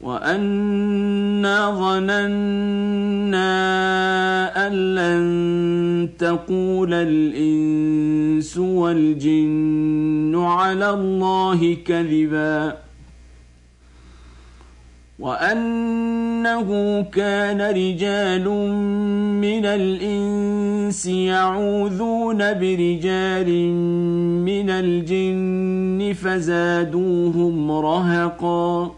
وانا ظننا ان لن تقول الانس والجن على الله كذبا وانه كان رجال من الانس يعوذون برجال من الجن فزادوهم رهقا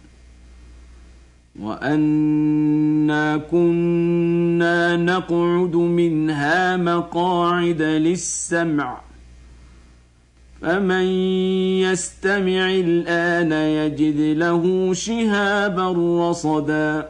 وانا كنا نقعد منها مقاعد للسمع فمن يستمع الان يجد له شهابا رصدا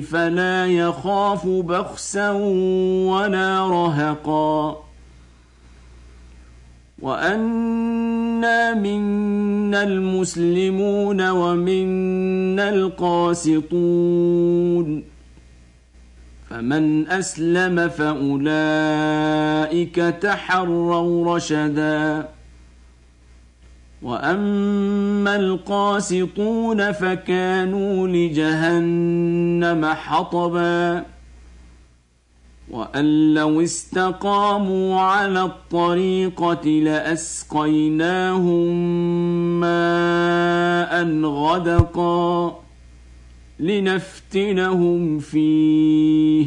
فلا يخاف بخسا ولا رهقا. وأنا منا المسلمون ومنا القاسطون. فمن أسلم فأولئك تحروا رشدا. واما القاسطون فكانوا لجهنم حطبا وان لو استقاموا على الطريقة لاسقيناهم ماء غدقا لنفتنهم فيه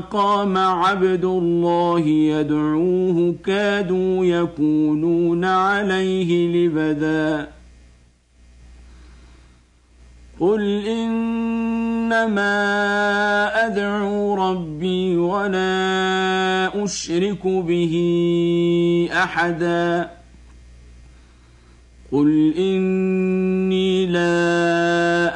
قام عبد الله يدعوه كادوا يكونون عليه لبدا. قل إنما أدعو ربي ولا أشرك به أحدا. قل اني